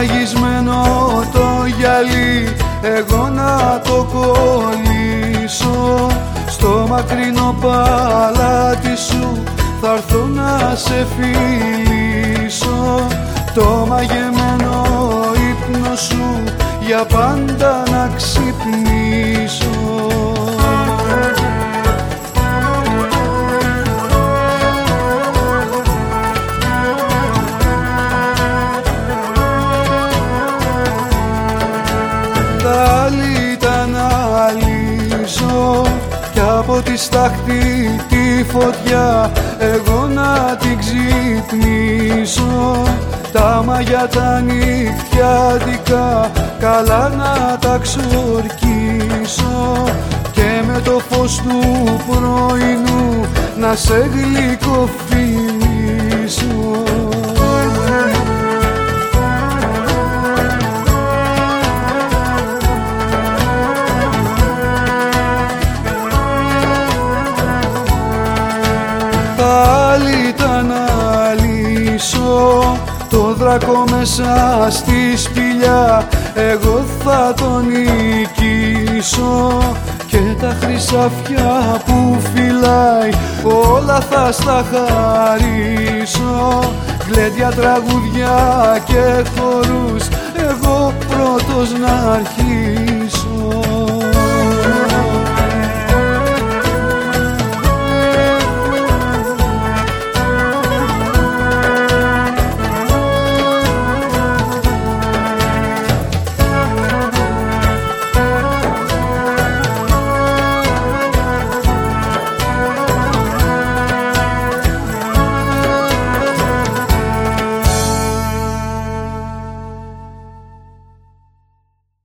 σφραγισμένο το γυαλί. Εγώ να το κολλήσω στο μακρινό παλάτι σου. Θα έρθω να σε φιλήσω. Το μαγεμένο ύπνο σου για πάντα να ξυπνήσω. Τα λίτα να λύσω κι από τη στάχτη τη φωτιά εγώ να την ξυπνήσω. Τα μαγιά τα νυχτιάτικα καλά να τα ξορκίσω. Και με το φως του πρωινού να σε γλυκοφιλήσω το δράκο μέσα στη σπηλιά. Εγώ θα τον νικήσω και τα χρυσαφιά που φυλάει όλα θα στα χαρίσω. Γλέντια τραγουδιά και χορούς. Εγώ πρώτος να αρχίσω